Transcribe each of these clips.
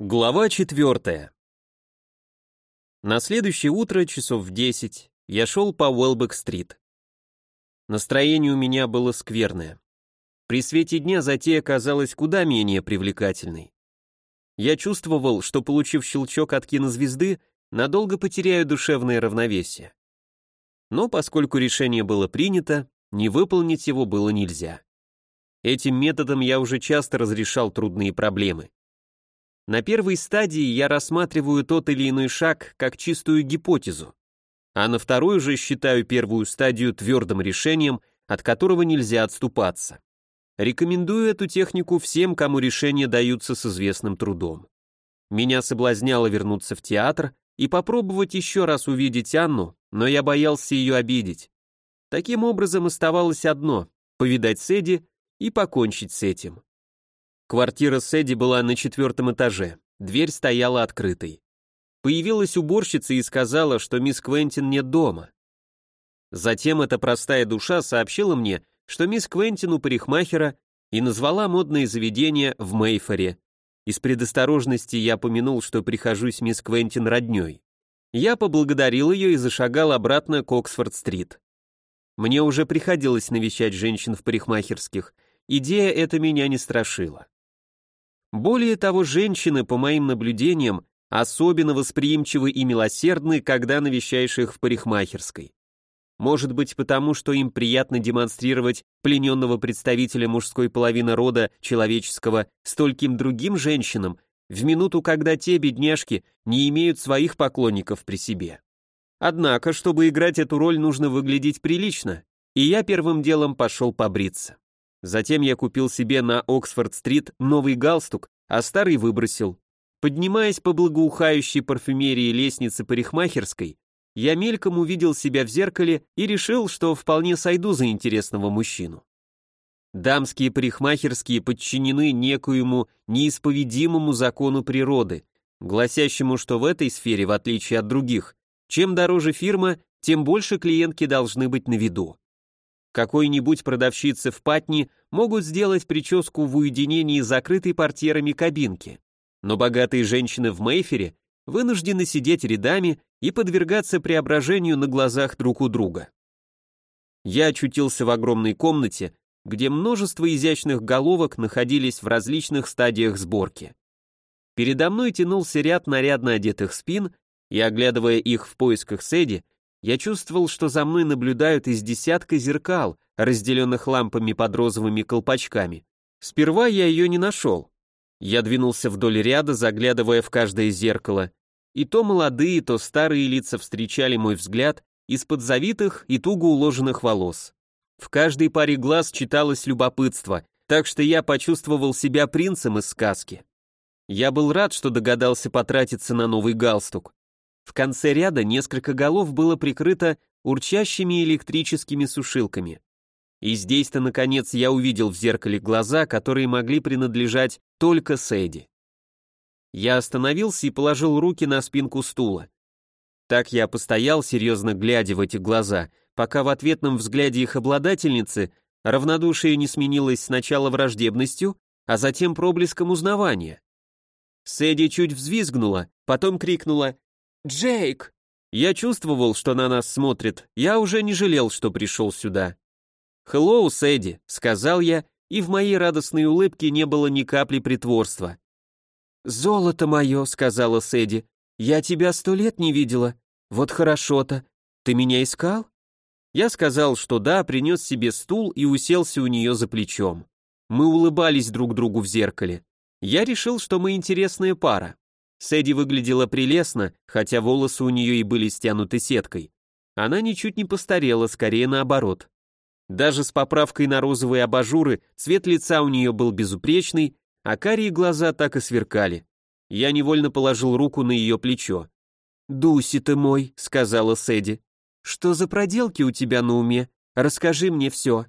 Глава четвертая. На следующее утро, часов в десять, я шел по Уэлбек-стрит. Настроение у меня было скверное. При свете дня затея казалась куда менее привлекательной. Я чувствовал, что, получив щелчок от кинозвезды, надолго потеряю душевное равновесие. Но поскольку решение было принято, не выполнить его было нельзя. Этим методом я уже часто разрешал трудные проблемы. На первой стадии я рассматриваю тот или иной шаг как чистую гипотезу, а на второй уже считаю первую стадию твердым решением, от которого нельзя отступаться. Рекомендую эту технику всем, кому решения даются с известным трудом. Меня соблазняло вернуться в театр и попробовать еще раз увидеть Анну, но я боялся ее обидеть. Таким образом оставалось одно — повидать Сэдди и покончить с этим. Квартира Сэдди была на четвертом этаже, дверь стояла открытой. Появилась уборщица и сказала, что мисс Квентин нет дома. Затем эта простая душа сообщила мне, что мисс Квентин у парикмахера и назвала модное заведение в Мейфоре. Из предосторожности я помянул, что прихожусь мисс Квентин роднёй. Я поблагодарил ее и зашагал обратно к Оксфорд-стрит. Мне уже приходилось навещать женщин в парикмахерских, идея эта меня не страшила. Более того, женщины, по моим наблюдениям, особенно восприимчивы и милосердны, когда навещаешь их в парикмахерской. Может быть, потому что им приятно демонстрировать плененного представителя мужской половины рода человеческого стольким другим женщинам, в минуту, когда те, бедняжки, не имеют своих поклонников при себе. Однако, чтобы играть эту роль, нужно выглядеть прилично, и я первым делом пошел побриться. Затем я купил себе на Оксфорд-стрит новый галстук, а старый выбросил. Поднимаясь по благоухающей парфюмерии лестницы парикмахерской, я мельком увидел себя в зеркале и решил, что вполне сойду за интересного мужчину. Дамские парикмахерские подчинены некоему неисповедимому закону природы, гласящему, что в этой сфере, в отличие от других, чем дороже фирма, тем больше клиентки должны быть на виду. Какой-нибудь продавщице в Патни могут сделать прическу в уединении закрытой портьерами кабинки, но богатые женщины в Мейфере вынуждены сидеть рядами и подвергаться преображению на глазах друг у друга. Я очутился в огромной комнате, где множество изящных головок находились в различных стадиях сборки. Передо мной тянулся ряд нарядно одетых спин, и, оглядывая их в поисках Сэдди, я чувствовал, что за мной наблюдают из десятка зеркал, разделенных лампами под розовыми колпачками. Сперва я ее не нашел. Я двинулся вдоль ряда, заглядывая в каждое зеркало, и то молодые, то старые лица встречали мой взгляд из-под завитых и туго уложенных волос. В каждой паре глаз читалось любопытство, так что я почувствовал себя принцем из сказки. Я был рад, что догадался потратиться на новый галстук. В конце ряда несколько голов было прикрыто урчащими электрическими сушилками. И здесь-то, наконец, я увидел в зеркале глаза, которые могли принадлежать только Сэдди. Я остановился и положил руки на спинку стула. Так я постоял, серьезно глядя в эти глаза, пока в ответном взгляде их обладательницы равнодушие не сменилось сначала враждебностью, а затем проблеском узнавания. Сэдди чуть взвизгнула, потом крикнула «Джейк!» Я чувствовал, что на нас смотрит, я уже не жалел, что пришел сюда. «Хеллоу, Сэдди», — сказал я, и в моей радостной улыбке не было ни капли притворства. «Золото мое», — сказала Сэдди, — «я тебя сто лет не видела. Вот хорошо-то. Ты меня искал?» Я сказал, что да, принес себе стул и уселся у нее за плечом. Мы улыбались друг другу в зеркале. Я решил, что мы интересная пара. Сэдди выглядела прелестно, хотя волосы у нее и были стянуты сеткой. Она ничуть не постарела, скорее наоборот. Даже с поправкой на розовые абажуры цвет лица у нее был безупречный, а карие глаза так и сверкали. Я невольно положил руку на ее плечо. «Дуси ты мой», — сказала Сэдди. «Что за проделки у тебя на уме? Расскажи мне все».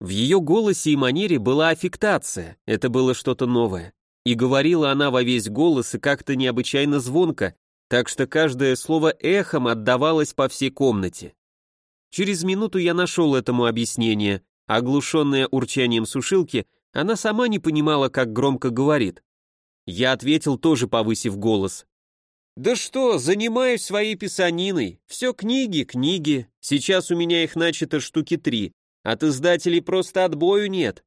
В ее голосе и манере была аффектация, это было что-то новое. И говорила она во весь голос и как-то необычайно звонко, так что каждое слово эхом отдавалось по всей комнате. Через минуту я нашел этому объяснение. Оглушенная урчанием сушилки, она сама не понимала, как громко говорит. Я ответил, тоже повысив голос. «Да что, занимаюсь своей писаниной. Все книги, книги. Сейчас у меня их начато штуки три. От издателей просто отбою нет».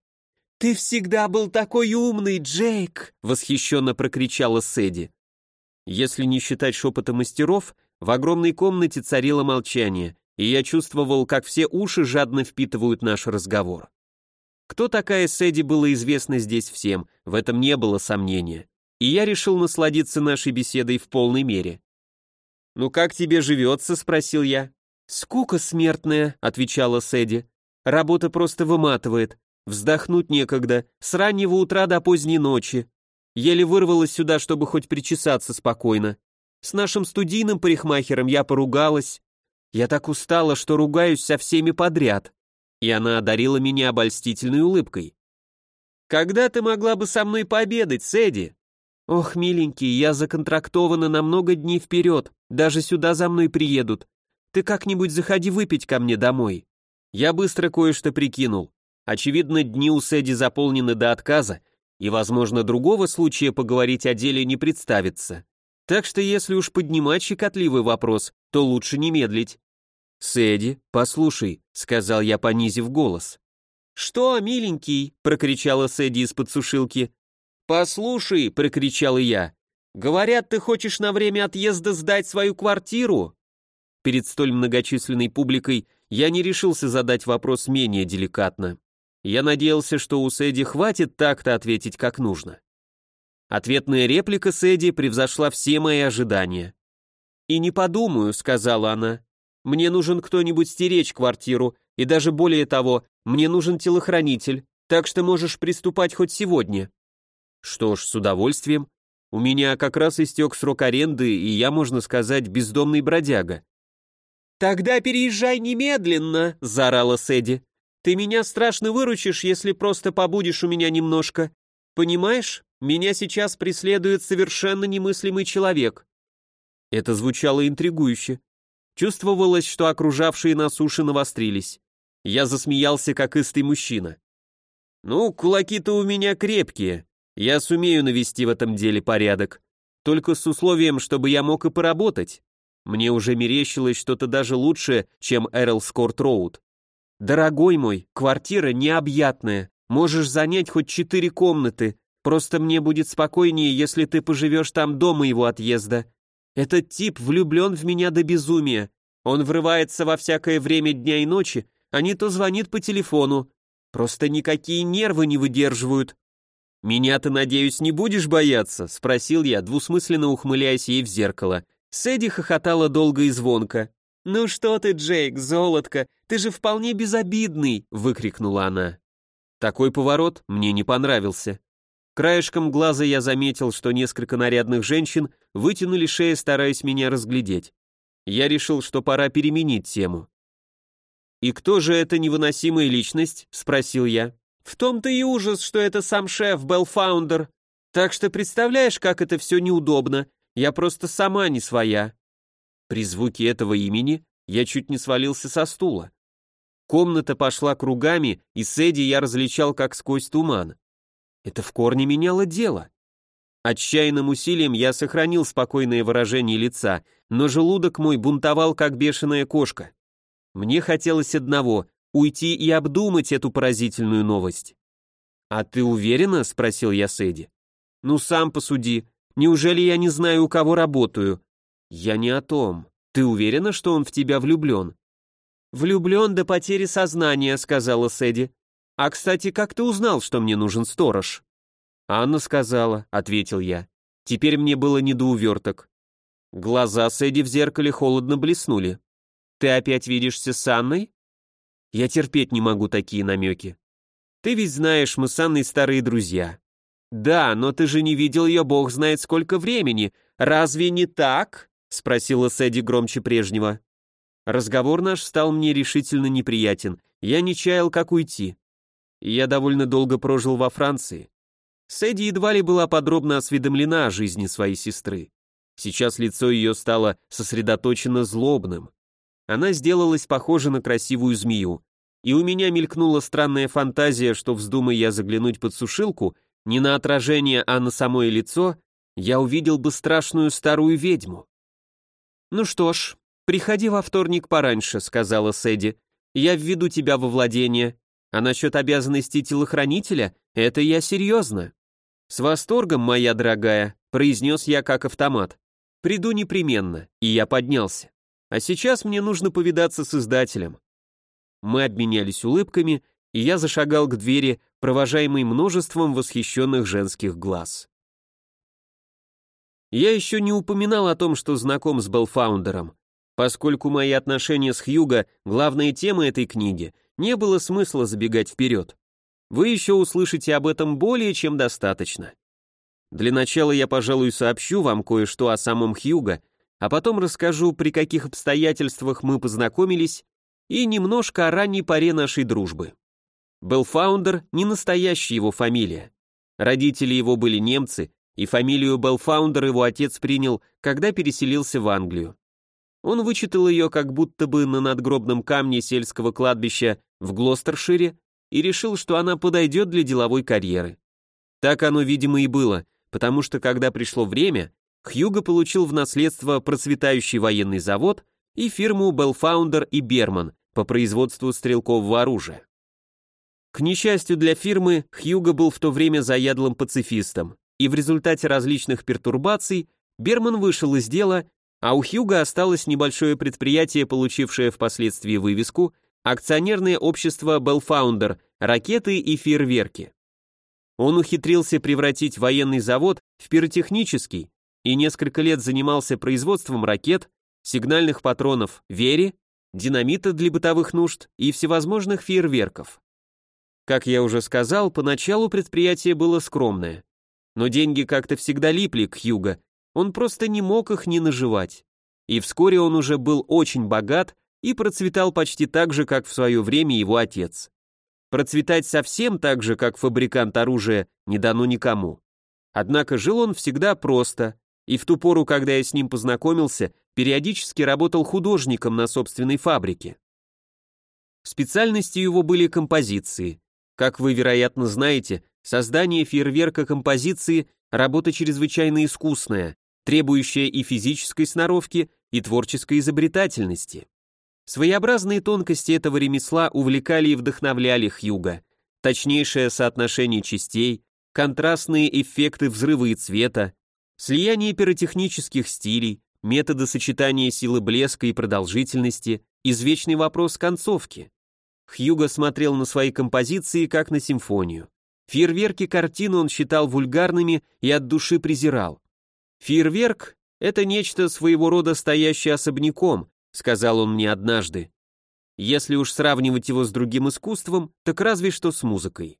«Ты всегда был такой умный, Джейк!» — восхищенно прокричала Сэдди. Если не считать шепота мастеров, в огромной комнате царило молчание, и я чувствовал, как все уши жадно впитывают наш разговор. Кто такая Сэдди было известно здесь всем, в этом не было сомнения, и я решил насладиться нашей беседой в полной мере. «Ну как тебе живется?» — спросил я. «Скука смертная», — отвечала Сэдди. «Работа просто выматывает. Вздохнуть некогда, с раннего утра до поздней ночи. Еле вырвалась сюда, чтобы хоть причесаться спокойно. С нашим студийным парикмахером я поругалась. Я так устала, что ругаюсь со всеми подряд. И она одарила меня обольстительной улыбкой. «Когда ты могла бы со мной пообедать, Сэдди?» «Ох, миленький, я законтрактована на много дней вперед, даже сюда за мной приедут. Ты как-нибудь заходи выпить ко мне домой». Я быстро кое-что прикинул. Очевидно, дни у Сэдди заполнены до отказа, и, возможно, другого случая поговорить о деле не представится. Так что если уж поднимать щекотливый вопрос, то лучше не медлить. «Сэдди, послушай», — сказал я, понизив голос. «Что, миленький?» — прокричала Сэдди из-под сушилки. «Послушай», — прокричал я. «Говорят, ты хочешь на время отъезда сдать свою квартиру?» Перед столь многочисленной публикой я не решился задать вопрос менее деликатно. Я надеялся, что у Сэдди хватит так-то ответить как нужно. Ответная реплика Сэдди превзошла все мои ожидания. «И не подумаю», — сказала она. «Мне нужен кто-нибудь стеречь квартиру, и даже более того, мне нужен телохранитель, так что можешь приступать хоть сегодня». Что ж, с удовольствием. У меня как раз истек срок аренды, и я, можно сказать, бездомный бродяга. «Тогда переезжай немедленно!» — заорала Сэдди. Ты меня страшно выручишь, если просто побудешь у меня немножко. Понимаешь, меня сейчас преследует совершенно немыслимый человек». Это звучало интригующе. Чувствовалось, что окружавшие нас уши навострились. Я засмеялся, как истый мужчина. «Ну, кулаки-то у меня крепкие. Я сумею навести в этом деле порядок. Только с условием, чтобы я мог и поработать. Мне уже мерещилось что-то даже лучшее, чем Эрл Скорт Роуд. «Дорогой мой, квартира необъятная, можешь занять хоть четыре комнаты, просто мне будет спокойнее, если ты поживешь там до моего отъезда. Этот тип влюблен в меня до безумия, он врывается во всякое время дня и ночи, а не то звонит по телефону. Просто никакие нервы не выдерживают». «Меня ты, надеюсь, не будешь бояться?» — спросил я, двусмысленно ухмыляясь ей в зеркало. Сэдди хохотала долго и звонко. «Ну что ты, Джейк, золотко, ты же вполне безобидный!» — выкрикнула она. Такой поворот мне не понравился. Краешком глаза я заметил, что несколько нарядных женщин вытянули шеи, стараясь меня разглядеть. Я решил, что пора переменить тему. «И кто же эта невыносимая личность?» — спросил я. «В том-то и ужас, что это сам шеф, Белфаундер. Так что представляешь, как это все неудобно. Я просто сама не своя». При звуке этого имени я чуть не свалился со стула. Комната пошла кругами, и Сэдди я различал как сквозь туман. Это в корне меняло дело. Отчаянным усилием я сохранил спокойное выражение лица, но желудок мой бунтовал, как бешеная кошка. Мне хотелось одного — уйти и обдумать эту поразительную новость. «А ты уверена?» — спросил я Сэдди. «Ну, сам посуди. Неужели я не знаю, у кого работаю? «Я не о том. Ты уверена, что он в тебя влюблен?» «Влюблен до потери сознания», — сказала Сэдди. «А, кстати, как ты узнал, что мне нужен сторож?» «Анна сказала», — ответил я. Теперь мне было не до уверток. Глаза Сэдди в зеркале холодно блеснули. «Ты опять видишься с Анной?» «Я терпеть не могу такие намеки. Ты ведь знаешь, мы с Анной старые друзья». «Да, но ты же не видел ее бог знает сколько времени. Разве не так?» спросила Сэдди громче прежнего. Разговор наш стал мне решительно неприятен. Я не чаял, как уйти. Я довольно долго прожил во Франции. Сэдди едва ли была подробно осведомлена о жизни своей сестры. Сейчас лицо ее стало сосредоточено злобным. Она сделалась похожа на красивую змею. И у меня мелькнула странная фантазия, что вздумая я заглянуть под сушилку, не на отражение, а на самое лицо, я увидел бы страшную старую ведьму. «Ну что ж, приходи во вторник пораньше», — сказала Сэдди. «Я введу тебя во владение. А насчет обязанностей телохранителя, это я серьезно». «С восторгом, моя дорогая», — произнес я как автомат. «Приду непременно», и я поднялся. «А сейчас мне нужно повидаться с издателем». Мы обменялись улыбками, и я зашагал к двери, провожаемый множеством восхищенных женских глаз. Я еще не упоминал о том, что знаком с Белфаундером. Поскольку мои отношения с Хьюго — главная тема этой книги, не было смысла забегать вперед. Вы еще услышите об этом более чем достаточно. Для начала я, пожалуй, сообщу вам кое-что о самом Хьюго, а потом расскажу, при каких обстоятельствах мы познакомились, и немножко о ранней поре нашей дружбы. Белфаундер — не настоящая его фамилия. Родители его были немцы, и фамилию Белфаундер его отец принял, когда переселился в Англию. Он вычитал ее как будто бы на надгробном камне сельского кладбища в Глостершире и решил, что она подойдет для деловой карьеры. Так оно, видимо, и было, потому что когда пришло время, Хьюго получил в наследство процветающий военный завод и фирму Белфаундер и Берман по производству стрелкового оружия. К несчастью для фирмы, Хьюго был в то время заядлым пацифистом, и в результате различных пертурбаций Берман вышел из дела, а у Хьюга осталось небольшое предприятие, получившее впоследствии вывеску акционерное общество Белфаундер, ракеты и фейерверки. Он ухитрился превратить военный завод в пиротехнический и несколько лет занимался производством ракет, сигнальных патронов Вери, динамита для бытовых нужд и всевозможных фейерверков. Как я уже сказал, поначалу предприятие было скромное но деньги как-то всегда липли к Хьюго, он просто не мог их не наживать. И вскоре он уже был очень богат и процветал почти так же, как в свое время его отец. Процветать совсем так же, как фабрикант оружия, не дано никому. Однако жил он всегда просто, и в ту пору, когда я с ним познакомился, периодически работал художником на собственной фабрике. Специальностью его были композиции. Как вы, вероятно, знаете, Создание фейерверка композиции – работа чрезвычайно искусная, требующая и физической сноровки, и творческой изобретательности. Своеобразные тонкости этого ремесла увлекали и вдохновляли Хьюга. Точнейшее соотношение частей, контрастные эффекты взрыва и цвета, слияние пиротехнических стилей, методы сочетания силы блеска и продолжительности, извечный вопрос концовки. Хьюго смотрел на свои композиции как на симфонию. Фейерверки картины он считал вульгарными и от души презирал. «Фейерверк — это нечто своего рода стоящее особняком», сказал он мне однажды. Если уж сравнивать его с другим искусством, так разве что с музыкой.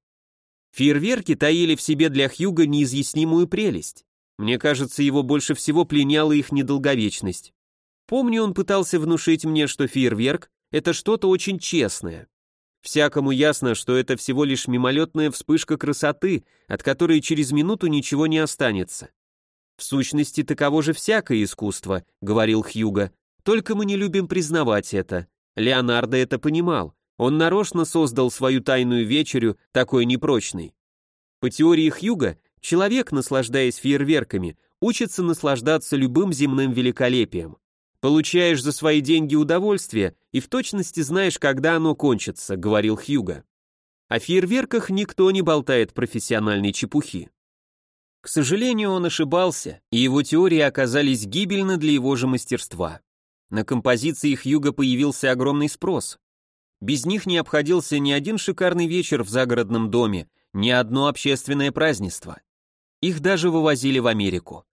Фейерверки таили в себе для Хьюга неизъяснимую прелесть. Мне кажется, его больше всего пленяла их недолговечность. Помню, он пытался внушить мне, что фейерверк — это что-то очень честное. Всякому ясно, что это всего лишь мимолетная вспышка красоты, от которой через минуту ничего не останется. В сущности, таково же всякое искусство, говорил Хьюго, только мы не любим признавать это. Леонардо это понимал. Он нарочно создал свою тайную вечерю, такой непрочной. По теории Хьюга, человек, наслаждаясь фейерверками, учится наслаждаться любым земным великолепием. Получаешь за свои деньги удовольствие и в точности знаешь, когда оно кончится, говорил Хьюга. О фейерверках никто не болтает профессиональной чепухи. К сожалению, он ошибался, и его теории оказались гибельны для его же мастерства. На композиции Хьюга появился огромный спрос. Без них не обходился ни один шикарный вечер в загородном доме, ни одно общественное празднество. Их даже вывозили в Америку.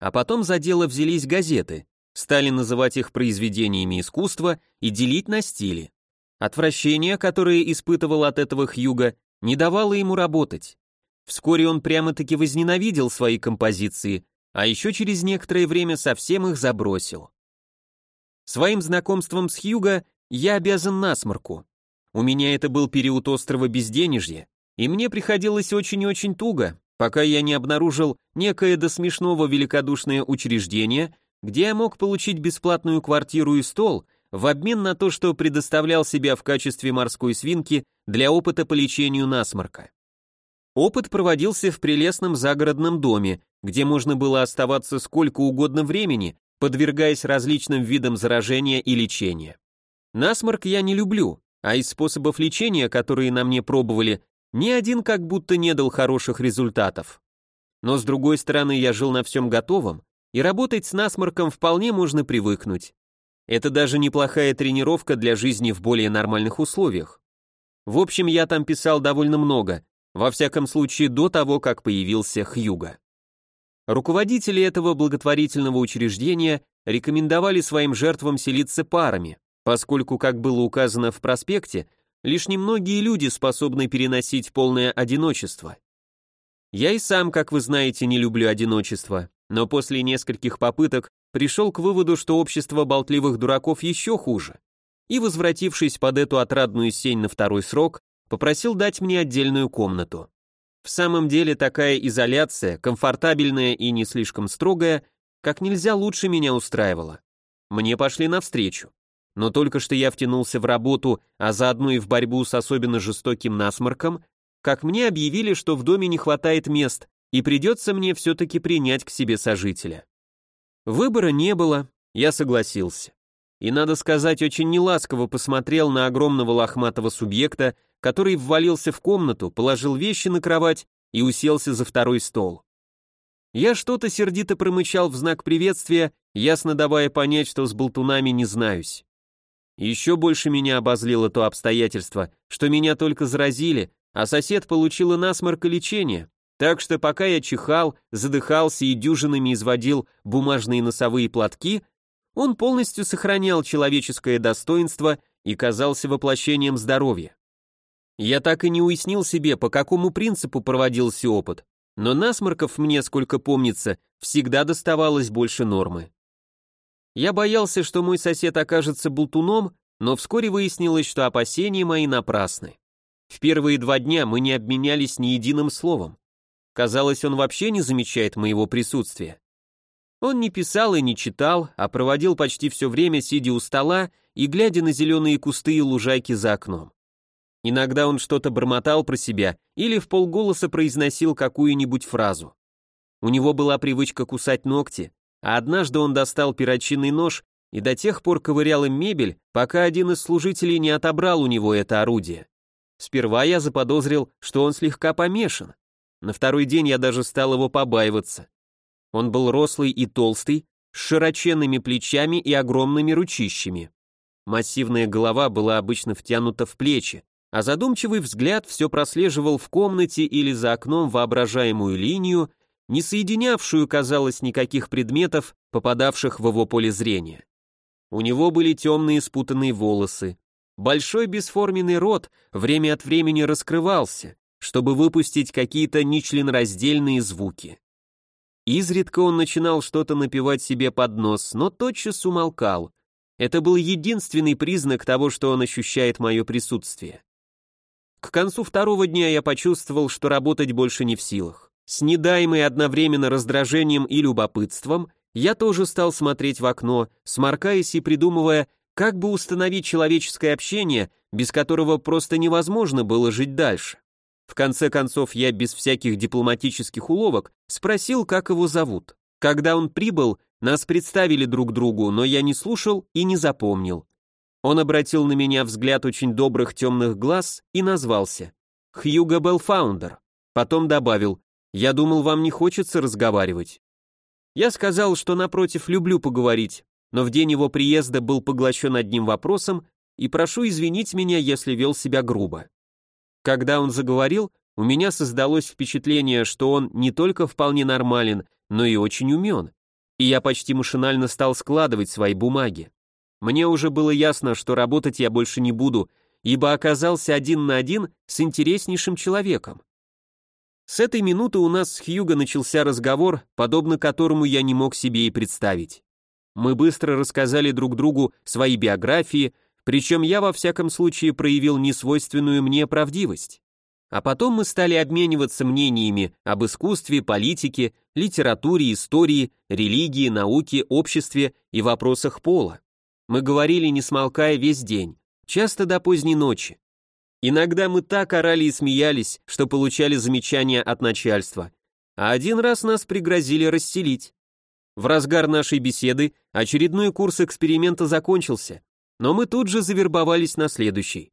А потом за дело взялись газеты, стали называть их произведениями искусства и делить на стили. Отвращение, которое испытывал от этого Хьюга, не давало ему работать. Вскоре он прямо-таки возненавидел свои композиции, а еще через некоторое время совсем их забросил. Своим знакомством с Хьюго я обязан насморку. У меня это был период острого безденежья, и мне приходилось очень-очень туго, пока я не обнаружил некое до смешного великодушное учреждение, где я мог получить бесплатную квартиру и стол в обмен на то, что предоставлял себя в качестве морской свинки для опыта по лечению насморка. Опыт проводился в прелестном загородном доме, где можно было оставаться сколько угодно времени, подвергаясь различным видам заражения и лечения. Насморк я не люблю, а из способов лечения, которые на мне пробовали, ни один как будто не дал хороших результатов. Но с другой стороны, я жил на всем готовом, и работать с насморком вполне можно привыкнуть. Это даже неплохая тренировка для жизни в более нормальных условиях. В общем, я там писал довольно много, во всяком случае до того, как появился Хьюга. Руководители этого благотворительного учреждения рекомендовали своим жертвам селиться парами, поскольку, как было указано в проспекте, лишь немногие люди способны переносить полное одиночество. Я и сам, как вы знаете, не люблю одиночество, но после нескольких попыток пришел к выводу, что общество болтливых дураков еще хуже, и, возвратившись под эту отрадную сень на второй срок, попросил дать мне отдельную комнату. В самом деле такая изоляция, комфортабельная и не слишком строгая, как нельзя лучше меня устраивала. Мне пошли навстречу. Но только что я втянулся в работу, а заодно и в борьбу с особенно жестоким насморком, как мне объявили, что в доме не хватает мест, и придется мне все-таки принять к себе сожителя. Выбора не было, я согласился. И, надо сказать, очень неласково посмотрел на огромного лохматого субъекта, который ввалился в комнату, положил вещи на кровать и уселся за второй стол. Я что-то сердито промычал в знак приветствия, ясно давая понять, что с болтунами не знаюсь. Еще больше меня обозлило то обстоятельство, что меня только заразили, а сосед получил и насморк и лечение, так что пока я чихал, задыхался и дюжинами изводил бумажные носовые платки, он полностью сохранял человеческое достоинство и казался воплощением здоровья. Я так и не уяснил себе, по какому принципу проводился опыт, но насморков мне, сколько помнится, всегда доставалось больше нормы. Я боялся, что мой сосед окажется болтуном, но вскоре выяснилось, что опасения мои напрасны. В первые два дня мы не обменялись ни единым словом. Казалось, он вообще не замечает моего присутствия. Он не писал и не читал, а проводил почти все время, сидя у стола и глядя на зеленые кусты и лужайки за окном. Иногда он что-то бормотал про себя или в полголоса произносил какую-нибудь фразу. У него была привычка кусать ногти, а однажды он достал перочинный нож и до тех пор ковырял им мебель, пока один из служителей не отобрал у него это орудие. Сперва я заподозрил, что он слегка помешан. На второй день я даже стал его побаиваться. Он был рослый и толстый, с широченными плечами и огромными ручищами. Массивная голова была обычно втянута в плечи, а задумчивый взгляд все прослеживал в комнате или за окном воображаемую линию, не соединявшую, казалось, никаких предметов, попадавших в его поле зрения. У него были темные спутанные волосы. Большой бесформенный рот время от времени раскрывался, чтобы выпустить какие-то нечленораздельные звуки. Изредка он начинал что-то напевать себе под нос, но тотчас умолкал. Это был единственный признак того, что он ощущает мое присутствие. К концу второго дня я почувствовал, что работать больше не в силах. С недаемой одновременно раздражением и любопытством я тоже стал смотреть в окно, сморкаясь и придумывая, как бы установить человеческое общение, без которого просто невозможно было жить дальше. В конце концов, я без всяких дипломатических уловок спросил, как его зовут. Когда он прибыл, нас представили друг другу, но я не слушал и не запомнил. Он обратил на меня взгляд очень добрых темных глаз и назвался. Хьюго Белфаундер. Потом добавил, я думал, вам не хочется разговаривать. Я сказал, что напротив люблю поговорить, но в день его приезда был поглощен одним вопросом и прошу извинить меня, если вел себя грубо. Когда он заговорил, у меня создалось впечатление, что он не только вполне нормален, но и очень умен, и я почти машинально стал складывать свои бумаги. Мне уже было ясно, что работать я больше не буду, ибо оказался один на один с интереснейшим человеком. С этой минуты у нас с Хьюго начался разговор, подобно которому я не мог себе и представить. Мы быстро рассказали друг другу свои биографии, причем я во всяком случае проявил несвойственную мне правдивость. А потом мы стали обмениваться мнениями об искусстве, политике, литературе, истории, религии, науке, обществе и вопросах пола. Мы говорили, не смолкая, весь день, часто до поздней ночи. Иногда мы так орали и смеялись, что получали замечания от начальства. А один раз нас пригрозили расселить. В разгар нашей беседы очередной курс эксперимента закончился, но мы тут же завербовались на следующий.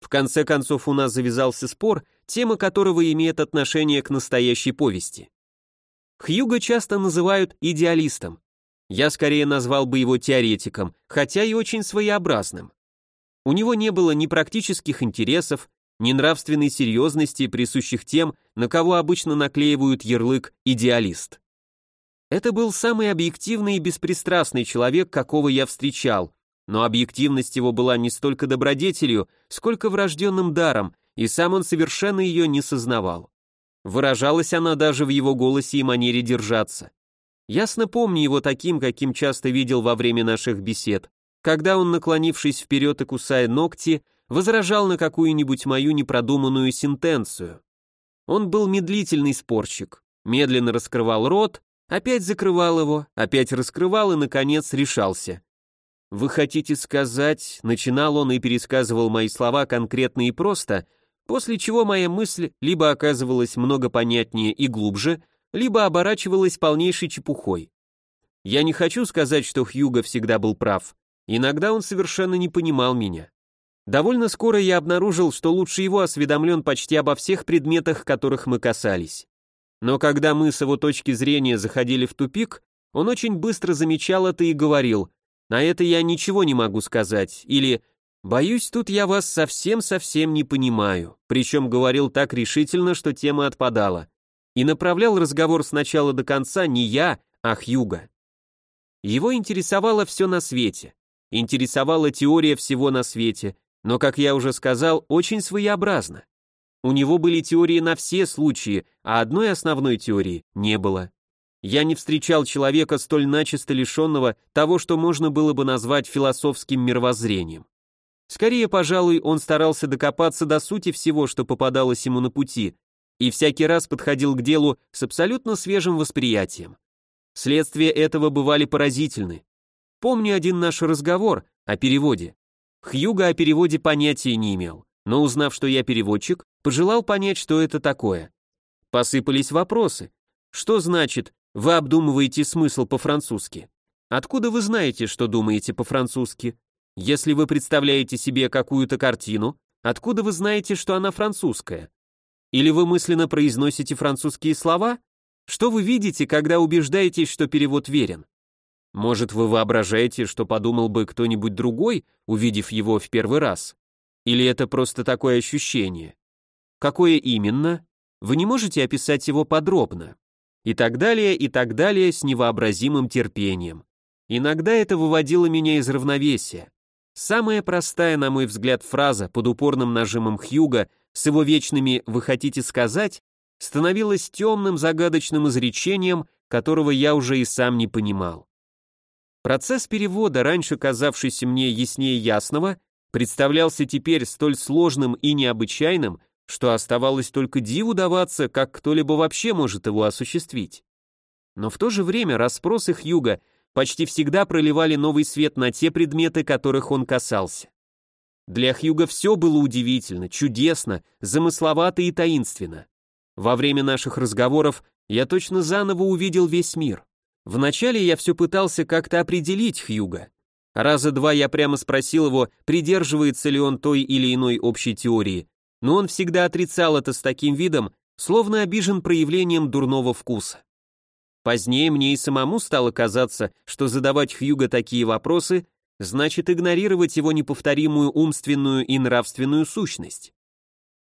В конце концов у нас завязался спор, тема которого имеет отношение к настоящей повести. Хьюга часто называют идеалистом. Я скорее назвал бы его теоретиком, хотя и очень своеобразным. У него не было ни практических интересов, ни нравственной серьезности, присущих тем, на кого обычно наклеивают ярлык «идеалист». Это был самый объективный и беспристрастный человек, какого я встречал, но объективность его была не столько добродетелью, сколько врожденным даром, и сам он совершенно ее не сознавал. Выражалась она даже в его голосе и манере держаться. Ясно помню его таким, каким часто видел во время наших бесед, когда он, наклонившись вперед и кусая ногти, возражал на какую-нибудь мою непродуманную сентенцию. Он был медлительный спорщик, медленно раскрывал рот, опять закрывал его, опять раскрывал и, наконец, решался. «Вы хотите сказать...» — начинал он и пересказывал мои слова конкретно и просто, после чего моя мысль либо оказывалась много понятнее и глубже, либо оборачивалась полнейшей чепухой. Я не хочу сказать, что Хьюго всегда был прав. Иногда он совершенно не понимал меня. Довольно скоро я обнаружил, что лучше его осведомлен почти обо всех предметах, которых мы касались. Но когда мы с его точки зрения заходили в тупик, он очень быстро замечал это и говорил, на это я ничего не могу сказать, или «Боюсь, тут я вас совсем-совсем не понимаю», причем говорил так решительно, что тема отпадала. И направлял разговор с начала до конца не я, а Хьюга. Его интересовало все на свете. Интересовала теория всего на свете, но, как я уже сказал, очень своеобразно. У него были теории на все случаи, а одной основной теории не было. Я не встречал человека столь начисто лишенного того, что можно было бы назвать философским мировоззрением. Скорее, пожалуй, он старался докопаться до сути всего, что попадалось ему на пути, и всякий раз подходил к делу с абсолютно свежим восприятием. Следствия этого бывали поразительны. Помню один наш разговор о переводе. Хьюга о переводе понятия не имел, но узнав, что я переводчик, пожелал понять, что это такое. Посыпались вопросы. Что значит вы обдумываете смысл по-французски. Откуда вы знаете, что думаете по-французски? Если вы представляете себе какую-то картину, откуда вы знаете, что она французская? Или вы мысленно произносите французские слова? Что вы видите, когда убеждаетесь, что перевод верен? Может, вы воображаете, что подумал бы кто-нибудь другой, увидев его в первый раз? Или это просто такое ощущение? Какое именно? Вы не можете описать его подробно. И так далее, и так далее с невообразимым терпением. Иногда это выводило меня из равновесия. Самая простая, на мой взгляд, фраза под упорным нажимом Хьюга с его вечными «вы хотите сказать» становилась темным загадочным изречением, которого я уже и сам не понимал. Процесс перевода, раньше казавшийся мне яснее ясного, представлялся теперь столь сложным и необычайным, что оставалось только диву даваться, как кто-либо вообще может его осуществить. Но в то же время расспросы Хьюга почти всегда проливали новый свет на те предметы, которых он касался. Для Хьюга все было удивительно, чудесно, замысловато и таинственно. Во время наших разговоров я точно заново увидел весь мир. Вначале я все пытался как-то определить Хьюга. Раза два я прямо спросил его, придерживается ли он той или иной общей теории, но он всегда отрицал это с таким видом, словно обижен проявлением дурного вкуса. Позднее мне и самому стало казаться, что задавать Хьюго такие вопросы значит игнорировать его неповторимую умственную и нравственную сущность.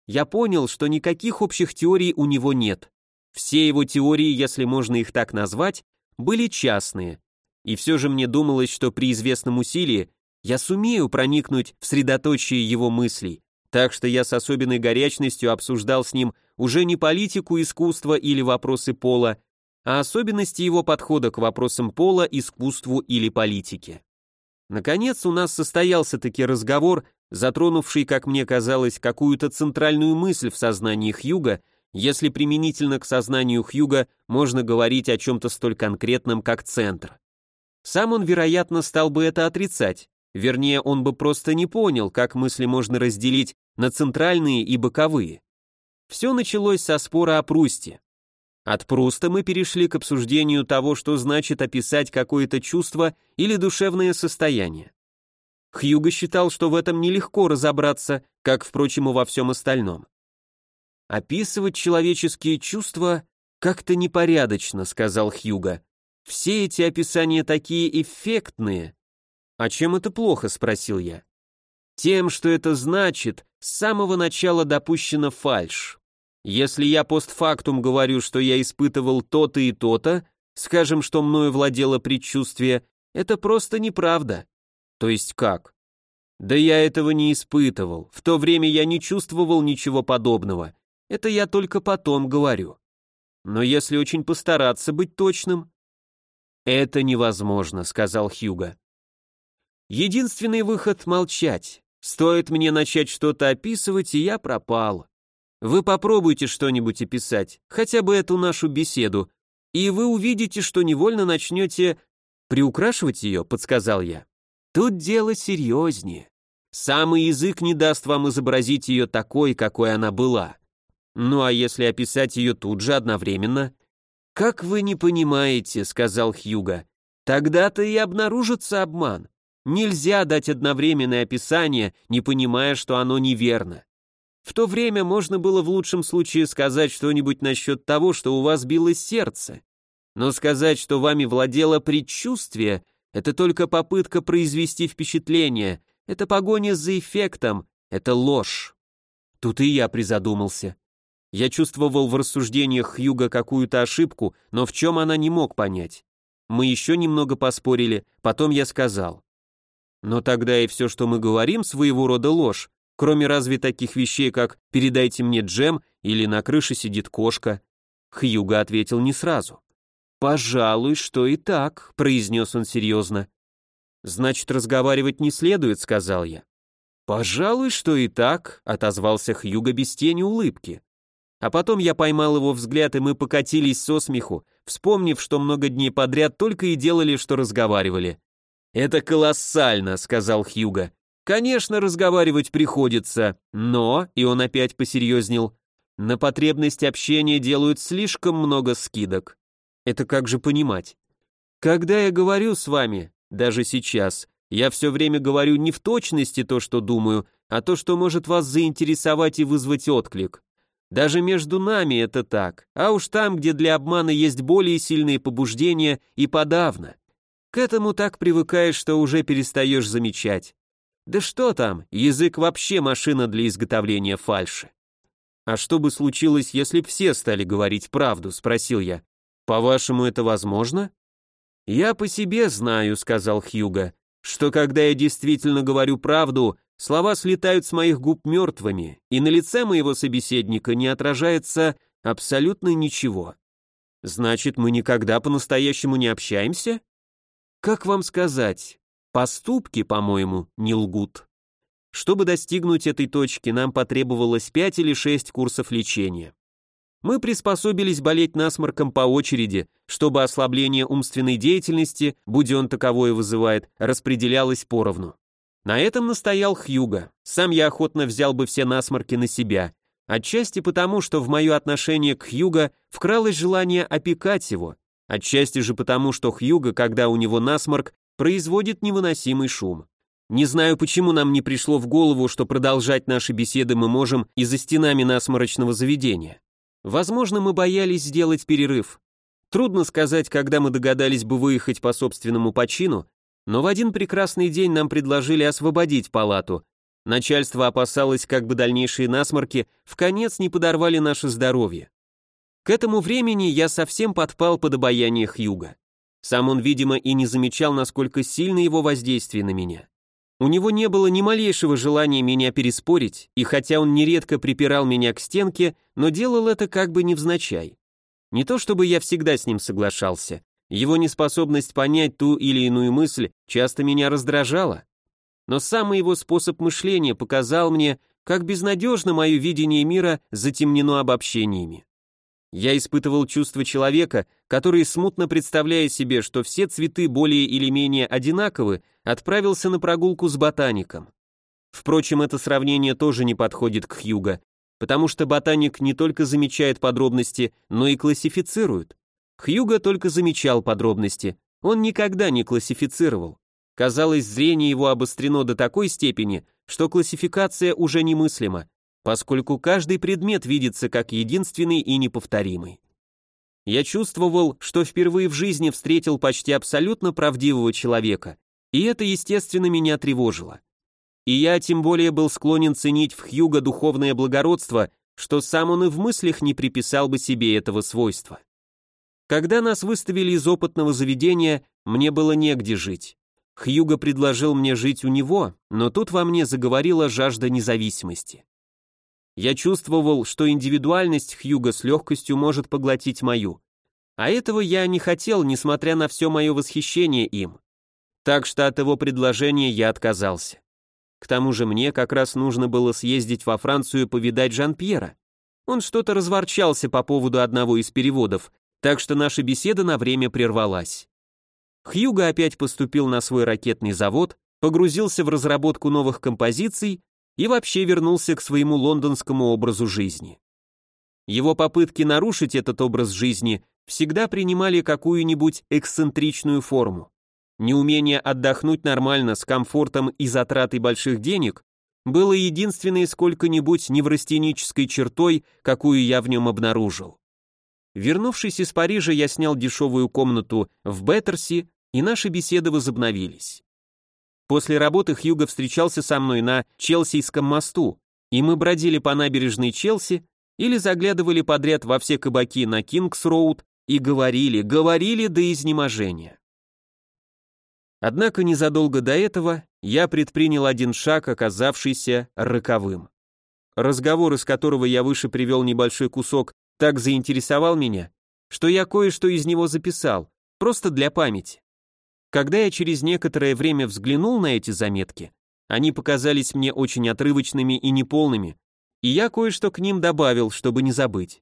Я понял, что никаких общих теорий у него нет. Все его теории, если можно их так назвать, были частные. И все же мне думалось, что при известном усилии я сумею проникнуть в средоточие его мыслей, так что я с особенной горячностью обсуждал с ним уже не политику искусства или вопросы пола, а особенности его подхода к вопросам пола, искусству или политике. Наконец у нас состоялся таки разговор, затронувший, как мне казалось, какую-то центральную мысль в сознании Хьюга, если применительно к сознанию Хьюга можно говорить о чем-то столь конкретном, как центр. Сам он, вероятно, стал бы это отрицать, Вернее, он бы просто не понял, как мысли можно разделить на центральные и боковые. Все началось со спора о Прусте. От Пруста мы перешли к обсуждению того, что значит описать какое-то чувство или душевное состояние. Хьюго считал, что в этом нелегко разобраться, как, впрочем, и во всем остальном. «Описывать человеческие чувства как-то непорядочно», — сказал Хьюго. «Все эти описания такие эффектные». «А чем это плохо?» — спросил я. «Тем, что это значит, с самого начала допущена фальшь. Если я постфактум говорю, что я испытывал то-то и то-то, скажем, что мною владело предчувствие, это просто неправда. То есть как? Да я этого не испытывал. В то время я не чувствовал ничего подобного. Это я только потом говорю. Но если очень постараться быть точным... Это невозможно, сказал Хьюга. Единственный выход — молчать. Стоит мне начать что-то описывать, и я пропал. Вы попробуйте что-нибудь описать, хотя бы эту нашу беседу, и вы увидите, что невольно начнете приукрашивать ее, подсказал я. Тут дело серьезнее. Самый язык не даст вам изобразить ее такой, какой она была. Ну а если описать ее тут же одновременно? Как вы не понимаете, сказал Хьюга, тогда-то и обнаружится обман. Нельзя дать одновременное описание, не понимая, что оно неверно. В то время можно было в лучшем случае сказать что-нибудь насчет того, что у вас билось сердце. Но сказать, что вами владело предчувствие, это только попытка произвести впечатление, это погоня за эффектом, это ложь. Тут и я призадумался. Я чувствовал в рассуждениях Хьюга какую-то ошибку, но в чем она не мог понять. Мы еще немного поспорили, потом я сказал. Но тогда и все, что мы говорим, своего рода ложь, кроме разве таких вещей, как «передайте мне джем» или «на крыше сидит кошка». Хьюга ответил не сразу. «Пожалуй, что и так», — произнес он серьезно. «Значит, разговаривать не следует», — сказал я. «Пожалуй, что и так», — отозвался Хьюга без тени улыбки. А потом я поймал его взгляд, и мы покатились со смеху, вспомнив, что много дней подряд только и делали, что разговаривали. «Это колоссально», — сказал Хьюга. Конечно, разговаривать приходится, но, и он опять посерьезнел, на потребность общения делают слишком много скидок. Это как же понимать? Когда я говорю с вами, даже сейчас, я все время говорю не в точности то, что думаю, а то, что может вас заинтересовать и вызвать отклик. Даже между нами это так, а уж там, где для обмана есть более сильные побуждения, и подавно. К этому так привыкаешь, что уже перестаешь замечать. Да что там, язык вообще машина для изготовления фальши. А что бы случилось, если б все стали говорить правду, спросил я. По-вашему, это возможно? Я по себе знаю, сказал Хьюга, что когда я действительно говорю правду, слова слетают с моих губ мертвыми, и на лице моего собеседника не отражается абсолютно ничего. Значит, мы никогда по-настоящему не общаемся? Как вам сказать? Поступки, по-моему, не лгут. Чтобы достигнуть этой точки, нам потребовалось 5 или 6 курсов лечения. Мы приспособились болеть насморком по очереди, чтобы ослабление умственной деятельности, будь он таковое вызывает, распределялось поровну. На этом настоял Хьюга. Сам я охотно взял бы все насморки на себя. Отчасти потому, что в мое отношение к Хьюга вкралось желание опекать его. Отчасти же потому, что Хьюга, когда у него насморк, производит невыносимый шум. Не знаю, почему нам не пришло в голову, что продолжать наши беседы мы можем и за стенами насморочного заведения. Возможно, мы боялись сделать перерыв. Трудно сказать, когда мы догадались бы выехать по собственному почину, но в один прекрасный день нам предложили освободить палату. Начальство опасалось, как бы дальнейшие насморки в конец не подорвали наше здоровье. К этому времени я совсем подпал под обаяние Хьюга. Сам он, видимо, и не замечал, насколько сильно его воздействие на меня. У него не было ни малейшего желания меня переспорить, и хотя он нередко припирал меня к стенке, но делал это как бы невзначай. Не то чтобы я всегда с ним соглашался, его неспособность понять ту или иную мысль часто меня раздражала. Но самый его способ мышления показал мне, как безнадежно мое видение мира затемнено обобщениями. Я испытывал чувство человека, который, смутно представляя себе, что все цветы более или менее одинаковы, отправился на прогулку с ботаником. Впрочем, это сравнение тоже не подходит к Хьюго, потому что ботаник не только замечает подробности, но и классифицирует. Хьюго только замечал подробности, он никогда не классифицировал. Казалось, зрение его обострено до такой степени, что классификация уже немыслима, поскольку каждый предмет видится как единственный и неповторимый. Я чувствовал, что впервые в жизни встретил почти абсолютно правдивого человека, и это, естественно, меня тревожило. И я тем более был склонен ценить в Хьюго духовное благородство, что сам он и в мыслях не приписал бы себе этого свойства. Когда нас выставили из опытного заведения, мне было негде жить. Хьюго предложил мне жить у него, но тут во мне заговорила жажда независимости. Я чувствовал, что индивидуальность Хьюга с легкостью может поглотить мою. А этого я не хотел, несмотря на все мое восхищение им. Так что от его предложения я отказался. К тому же мне как раз нужно было съездить во Францию повидать Жан-Пьера. Он что-то разворчался по поводу одного из переводов, так что наша беседа на время прервалась. Хьюго опять поступил на свой ракетный завод, погрузился в разработку новых композиций и вообще вернулся к своему лондонскому образу жизни. Его попытки нарушить этот образ жизни всегда принимали какую-нибудь эксцентричную форму. Неумение отдохнуть нормально с комфортом и затратой больших денег было единственной сколько-нибудь неврастенической чертой, какую я в нем обнаружил. Вернувшись из Парижа, я снял дешевую комнату в Беттерси, и наши беседы возобновились. После работы Хьюго встречался со мной на Челсийском мосту, и мы бродили по набережной Челси или заглядывали подряд во все кабаки на Кингс-Роуд и говорили, говорили до изнеможения. Однако незадолго до этого я предпринял один шаг, оказавшийся роковым. Разговор, из которого я выше привел небольшой кусок, так заинтересовал меня, что я кое-что из него записал, просто для памяти. Когда я через некоторое время взглянул на эти заметки, они показались мне очень отрывочными и неполными, и я кое-что к ним добавил, чтобы не забыть.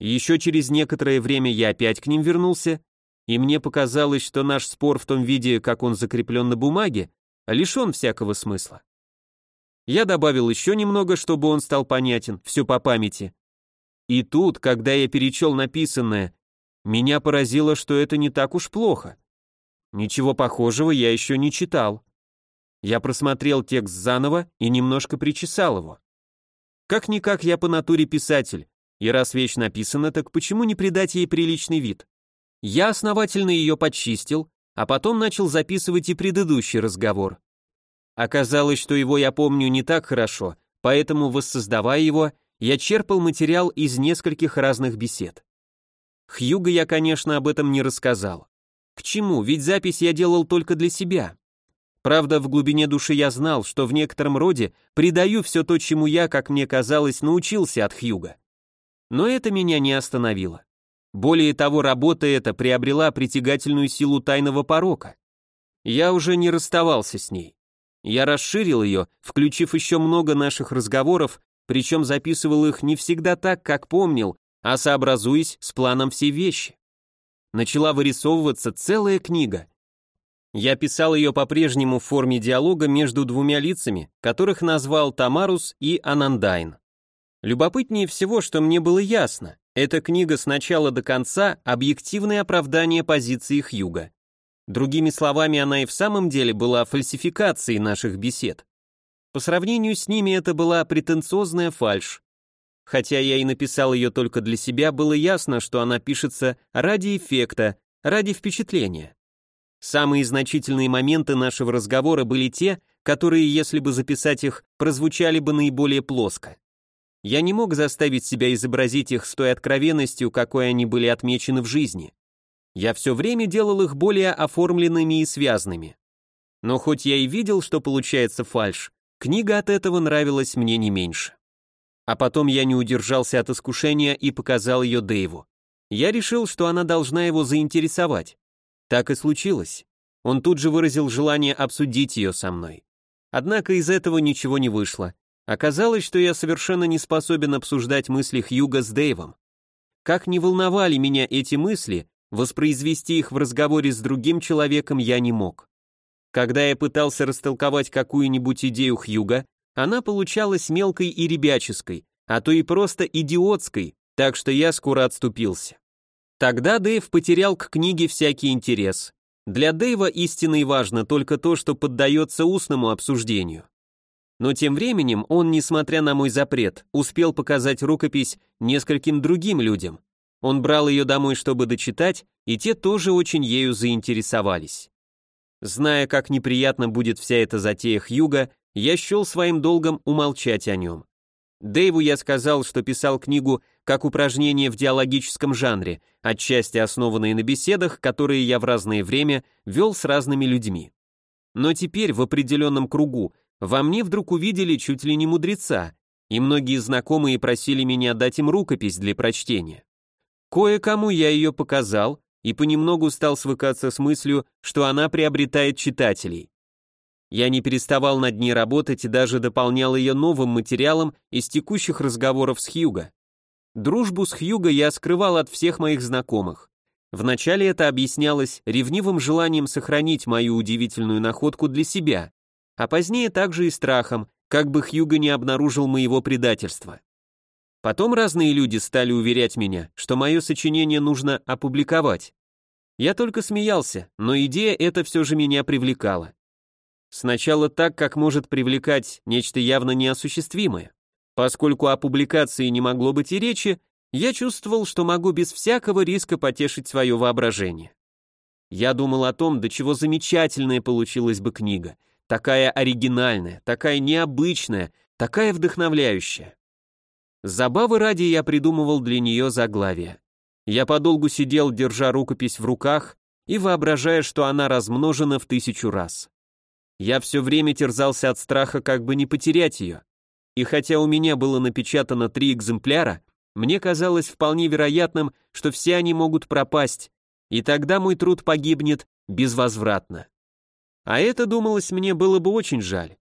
Еще через некоторое время я опять к ним вернулся, и мне показалось, что наш спор в том виде, как он закреплен на бумаге, лишен всякого смысла. Я добавил еще немного, чтобы он стал понятен, все по памяти. И тут, когда я перечел написанное, меня поразило, что это не так уж плохо. Ничего похожего я еще не читал. Я просмотрел текст заново и немножко причесал его. Как-никак я по натуре писатель, и раз вещь написана, так почему не придать ей приличный вид? Я основательно ее подчистил, а потом начал записывать и предыдущий разговор. Оказалось, что его я помню не так хорошо, поэтому, воссоздавая его, я черпал материал из нескольких разных бесед. Хьюго я, конечно, об этом не рассказал. К чему? Ведь запись я делал только для себя. Правда, в глубине души я знал, что в некотором роде придаю все то, чему я, как мне казалось, научился от Хьюга. Но это меня не остановило. Более того, работа эта приобрела притягательную силу тайного порока. Я уже не расставался с ней. Я расширил ее, включив еще много наших разговоров, причем записывал их не всегда так, как помнил, а сообразуясь с планом всей вещи начала вырисовываться целая книга. Я писал ее по-прежнему в форме диалога между двумя лицами, которых назвал Тамарус и Анандайн. Любопытнее всего, что мне было ясно, эта книга с начала до конца объективное оправдание позиции Хьюга. Другими словами, она и в самом деле была фальсификацией наших бесед. По сравнению с ними это была претенциозная фальшь, Хотя я и написал ее только для себя, было ясно, что она пишется ради эффекта, ради впечатления. Самые значительные моменты нашего разговора были те, которые, если бы записать их, прозвучали бы наиболее плоско. Я не мог заставить себя изобразить их с той откровенностью, какой они были отмечены в жизни. Я все время делал их более оформленными и связанными. Но хоть я и видел, что получается фальш, книга от этого нравилась мне не меньше. А потом я не удержался от искушения и показал ее Дэйву. Я решил, что она должна его заинтересовать. Так и случилось. Он тут же выразил желание обсудить ее со мной. Однако из этого ничего не вышло. Оказалось, что я совершенно не способен обсуждать мысли Хьюга с Дэйвом. Как не волновали меня эти мысли, воспроизвести их в разговоре с другим человеком я не мог. Когда я пытался растолковать какую-нибудь идею Хьюга, она получалась мелкой и ребяческой, а то и просто идиотской, так что я скоро отступился. Тогда Дэйв потерял к книге всякий интерес. Для Дэйва истинно важно только то, что поддается устному обсуждению. Но тем временем он, несмотря на мой запрет, успел показать рукопись нескольким другим людям. Он брал ее домой, чтобы дочитать, и те тоже очень ею заинтересовались. Зная, как неприятно будет вся эта затея Хьюга, я счел своим долгом умолчать о нем. Дэйву я сказал, что писал книгу как упражнение в диалогическом жанре, отчасти основанные на беседах, которые я в разное время вел с разными людьми. Но теперь в определенном кругу во мне вдруг увидели чуть ли не мудреца, и многие знакомые просили меня дать им рукопись для прочтения. Кое-кому я ее показал и понемногу стал свыкаться с мыслью, что она приобретает читателей. Я не переставал над ней работать и даже дополнял ее новым материалом из текущих разговоров с Хьюго. Дружбу с Хьюго я скрывал от всех моих знакомых. Вначале это объяснялось ревнивым желанием сохранить мою удивительную находку для себя, а позднее также и страхом, как бы Хьюго не обнаружил моего предательства. Потом разные люди стали уверять меня, что мое сочинение нужно опубликовать. Я только смеялся, но идея эта все же меня привлекала. Сначала так, как может привлекать нечто явно неосуществимое. Поскольку о публикации не могло быть и речи, я чувствовал, что могу без всякого риска потешить свое воображение. Я думал о том, до чего замечательная получилась бы книга, такая оригинальная, такая необычная, такая вдохновляющая. Забавы ради я придумывал для нее заглавие. Я подолгу сидел, держа рукопись в руках и воображая, что она размножена в тысячу раз. Я все время терзался от страха, как бы не потерять ее. И хотя у меня было напечатано три экземпляра, мне казалось вполне вероятным, что все они могут пропасть, и тогда мой труд погибнет безвозвратно. А это, думалось мне, было бы очень жаль.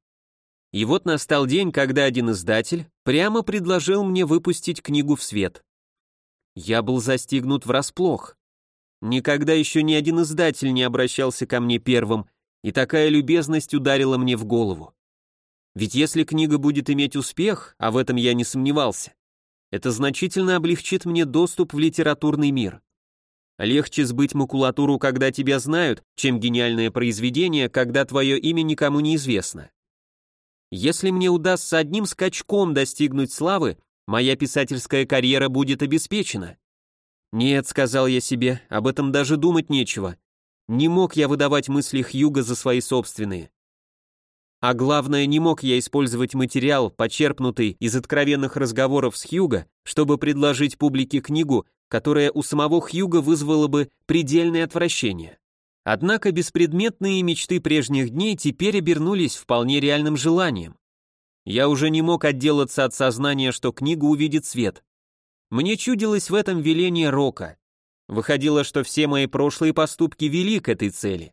И вот настал день, когда один издатель прямо предложил мне выпустить книгу в свет. Я был застигнут врасплох. Никогда еще ни один издатель не обращался ко мне первым и такая любезность ударила мне в голову. Ведь если книга будет иметь успех, а в этом я не сомневался, это значительно облегчит мне доступ в литературный мир. Легче сбыть макулатуру, когда тебя знают, чем гениальное произведение, когда твое имя никому не известно. Если мне удастся одним скачком достигнуть славы, моя писательская карьера будет обеспечена. Нет, сказал я себе, об этом даже думать нечего. Не мог я выдавать мысли Хьюга за свои собственные. А главное, не мог я использовать материал, почерпнутый из откровенных разговоров с Хьюга, чтобы предложить публике книгу, которая у самого Хьюга вызвала бы предельное отвращение. Однако беспредметные мечты прежних дней теперь обернулись вполне реальным желанием. Я уже не мог отделаться от сознания, что книга увидит свет. Мне чудилось в этом веление Рока. Выходило, что все мои прошлые поступки вели к этой цели.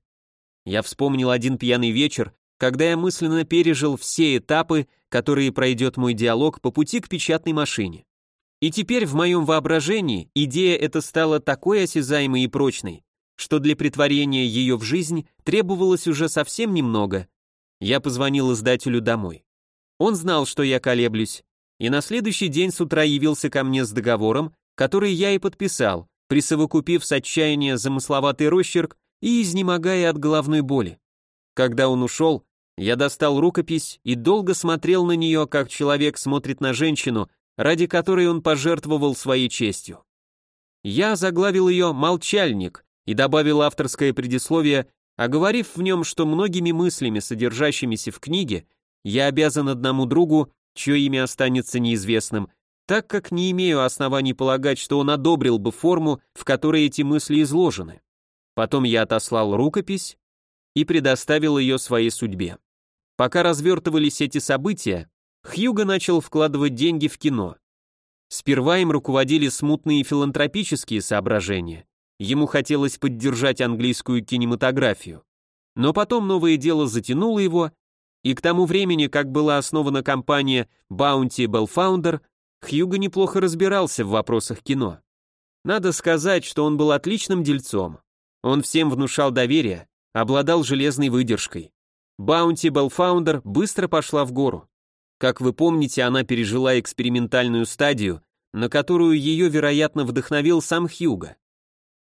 Я вспомнил один пьяный вечер, когда я мысленно пережил все этапы, которые пройдет мой диалог по пути к печатной машине. И теперь в моем воображении идея эта стала такой осязаемой и прочной, что для притворения ее в жизнь требовалось уже совсем немного. Я позвонил издателю домой. Он знал, что я колеблюсь, и на следующий день с утра явился ко мне с договором, который я и подписал, присовокупив с отчаяния замысловатый росчерк и изнемогая от головной боли. Когда он ушел, я достал рукопись и долго смотрел на нее, как человек смотрит на женщину, ради которой он пожертвовал своей честью. Я заглавил ее «Молчальник» и добавил авторское предисловие, оговорив в нем, что многими мыслями, содержащимися в книге, я обязан одному другу, чье имя останется неизвестным, так как не имею оснований полагать, что он одобрил бы форму, в которой эти мысли изложены. Потом я отослал рукопись и предоставил ее своей судьбе. Пока развертывались эти события, Хьюго начал вкладывать деньги в кино. Сперва им руководили смутные филантропические соображения. Ему хотелось поддержать английскую кинематографию. Но потом новое дело затянуло его, и к тому времени, как была основана компания Bounty Bell Founder, Хьюго неплохо разбирался в вопросах кино. Надо сказать, что он был отличным дельцом. Он всем внушал доверие, обладал железной выдержкой. Баунти Белфаундер быстро пошла в гору. Как вы помните, она пережила экспериментальную стадию, на которую ее, вероятно, вдохновил сам Хьюго.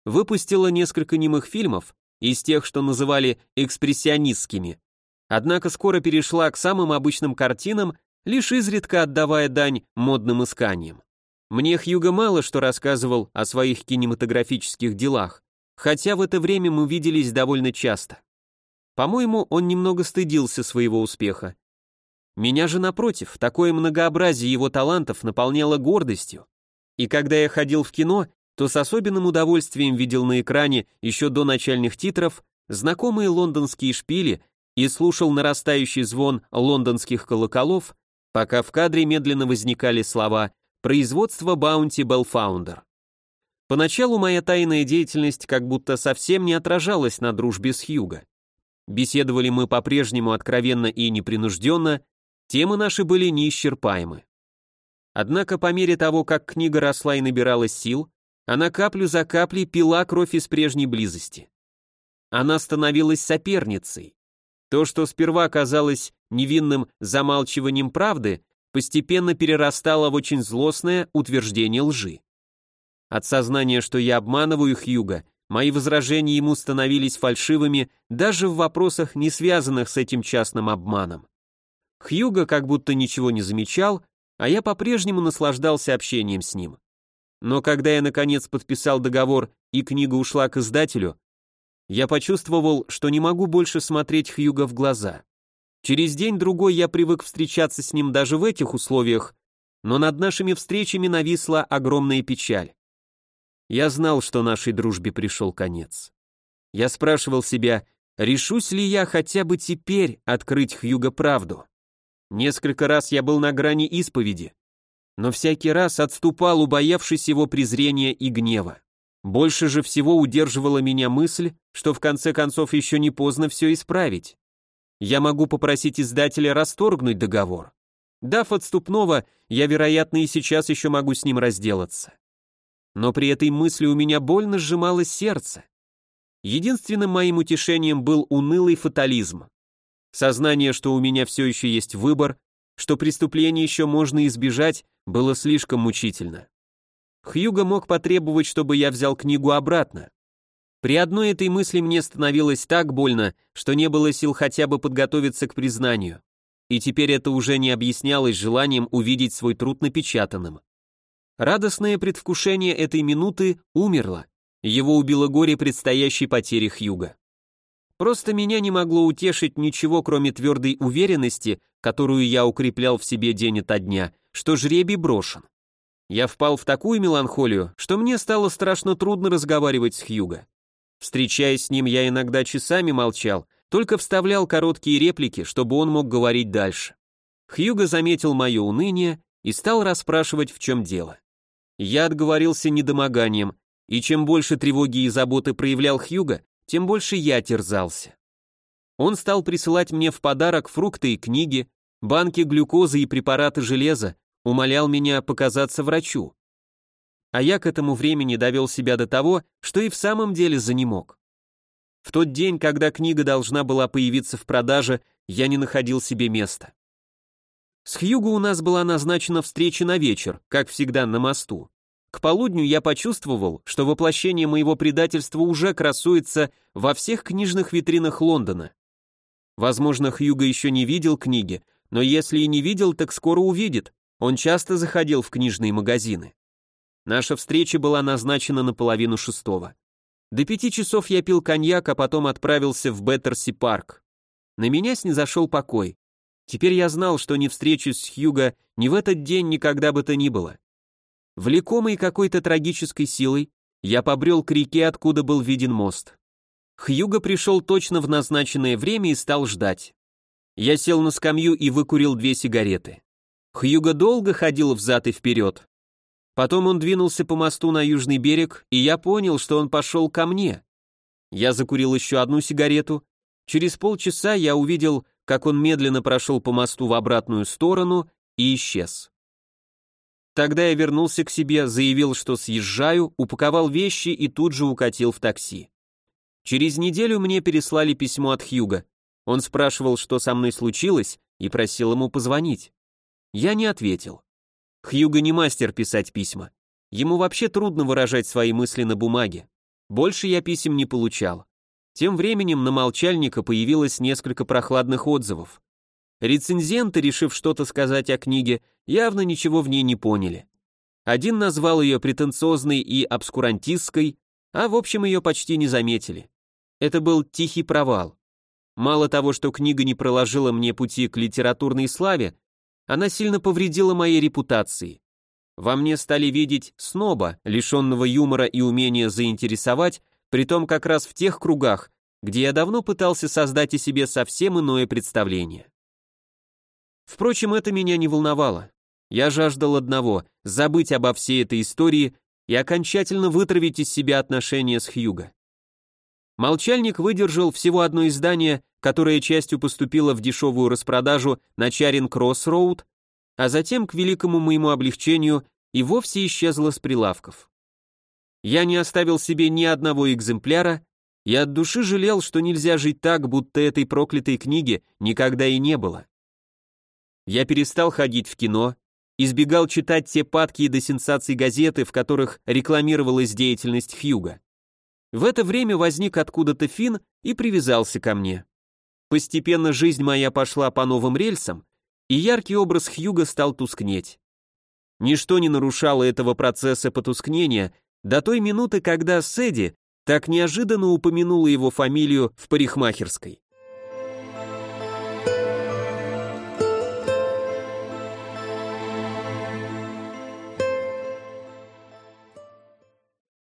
Выпустила несколько немых фильмов, из тех, что называли экспрессионистскими, однако скоро перешла к самым обычным картинам, лишь изредка отдавая дань модным исканиям. Мне Хьюго мало что рассказывал о своих кинематографических делах, хотя в это время мы виделись довольно часто. По-моему, он немного стыдился своего успеха. Меня же, напротив, такое многообразие его талантов наполняло гордостью. И когда я ходил в кино, то с особенным удовольствием видел на экране еще до начальных титров знакомые лондонские шпили и слушал нарастающий звон лондонских колоколов, пока в кадре медленно возникали слова «Производство Bounty Belfounder». Поначалу моя тайная деятельность как будто совсем не отражалась на дружбе с Хьюго. Беседовали мы по-прежнему откровенно и непринужденно, темы наши были неисчерпаемы. Однако по мере того, как книга росла и набиралась сил, она каплю за каплей пила кровь из прежней близости. Она становилась соперницей. То, что сперва казалось невинным замалчиванием правды, постепенно перерастало в очень злостное утверждение лжи. От сознания, что я обманываю Хьюга, мои возражения ему становились фальшивыми даже в вопросах, не связанных с этим частным обманом. Хьюга как будто ничего не замечал, а я по-прежнему наслаждался общением с ним. Но когда я наконец подписал договор и книга ушла к издателю, я почувствовал, что не могу больше смотреть Хьюга в глаза. Через день-другой я привык встречаться с ним даже в этих условиях, но над нашими встречами нависла огромная печаль. Я знал, что нашей дружбе пришел конец. Я спрашивал себя, решусь ли я хотя бы теперь открыть Хьюга правду. Несколько раз я был на грани исповеди, но всякий раз отступал, убоявшись его презрения и гнева. Больше же всего удерживала меня мысль, что в конце концов еще не поздно все исправить. Я могу попросить издателя расторгнуть договор. Дав отступного, я, вероятно, и сейчас еще могу с ним разделаться. Но при этой мысли у меня больно сжималось сердце. Единственным моим утешением был унылый фатализм. Сознание, что у меня все еще есть выбор, что преступление еще можно избежать, было слишком мучительно. Хьюго мог потребовать, чтобы я взял книгу обратно. При одной этой мысли мне становилось так больно, что не было сил хотя бы подготовиться к признанию. И теперь это уже не объяснялось желанием увидеть свой труд напечатанным. Радостное предвкушение этой минуты умерло. Его убило горе предстоящей потери Хьюга. Просто меня не могло утешить ничего, кроме твердой уверенности, которую я укреплял в себе день ото дня, что жребий брошен. Я впал в такую меланхолию, что мне стало страшно трудно разговаривать с Хьюго. Встречаясь с ним, я иногда часами молчал, только вставлял короткие реплики, чтобы он мог говорить дальше. Хьюго заметил мое уныние и стал расспрашивать, в чем дело. Я отговорился недомоганием, и чем больше тревоги и заботы проявлял Хьюго, тем больше я терзался. Он стал присылать мне в подарок фрукты и книги, банки глюкозы и препараты железа, умолял меня показаться врачу. А я к этому времени довел себя до того, что и в самом деле занемог. В тот день, когда книга должна была появиться в продаже, я не находил себе места. С Хьюго у нас была назначена встреча на вечер, как всегда на мосту. К полудню я почувствовал, что воплощение моего предательства уже красуется во всех книжных витринах Лондона. Возможно, Хьюго еще не видел книги, но если и не видел, так скоро увидит. Он часто заходил в книжные магазины. Наша встреча была назначена на половину шестого. До пяти часов я пил коньяк, а потом отправился в Беттерси парк. На меня снизошел покой. Теперь я знал, что не встречусь с Хьюго ни в этот день никогда бы то ни было. Влекомый какой-то трагической силой, я побрел к реке, откуда был виден мост. Хьюго пришел точно в назначенное время и стал ждать. Я сел на скамью и выкурил две сигареты. Хьюго долго ходил взад и вперед. Потом он двинулся по мосту на южный берег, и я понял, что он пошел ко мне. Я закурил еще одну сигарету. Через полчаса я увидел, как он медленно прошел по мосту в обратную сторону и исчез. Тогда я вернулся к себе, заявил, что съезжаю, упаковал вещи и тут же укатил в такси. Через неделю мне переслали письмо от Хьюга. Он спрашивал, что со мной случилось, и просил ему позвонить. Я не ответил. Хьюго не мастер писать письма. Ему вообще трудно выражать свои мысли на бумаге. Больше я писем не получал. Тем временем на молчальника появилось несколько прохладных отзывов. Рецензенты, решив что-то сказать о книге, явно ничего в ней не поняли. Один назвал ее претенциозной и обскурантистской, а в общем ее почти не заметили. Это был тихий провал. Мало того, что книга не проложила мне пути к литературной славе, она сильно повредила моей репутации. Во мне стали видеть сноба, лишенного юмора и умения заинтересовать, притом как раз в тех кругах, где я давно пытался создать о себе совсем иное представление. Впрочем, это меня не волновало. Я жаждал одного — забыть обо всей этой истории и окончательно вытравить из себя отношения с Хьюго. Молчальник выдержал всего одно издание, которое частью поступило в дешевую распродажу на Чаринг Кросс Роуд, а затем, к великому моему облегчению, и вовсе исчезло с прилавков. Я не оставил себе ни одного экземпляра и от души жалел, что нельзя жить так, будто этой проклятой книги никогда и не было. Я перестал ходить в кино, избегал читать те падки до сенсаций газеты, в которых рекламировалась деятельность Хьюга. В это время возник откуда-то Фин и привязался ко мне. Постепенно жизнь моя пошла по новым рельсам, и яркий образ Хьюга стал тускнеть. Ничто не нарушало этого процесса потускнения до той минуты, когда Сэдди так неожиданно упомянула его фамилию в парикмахерской.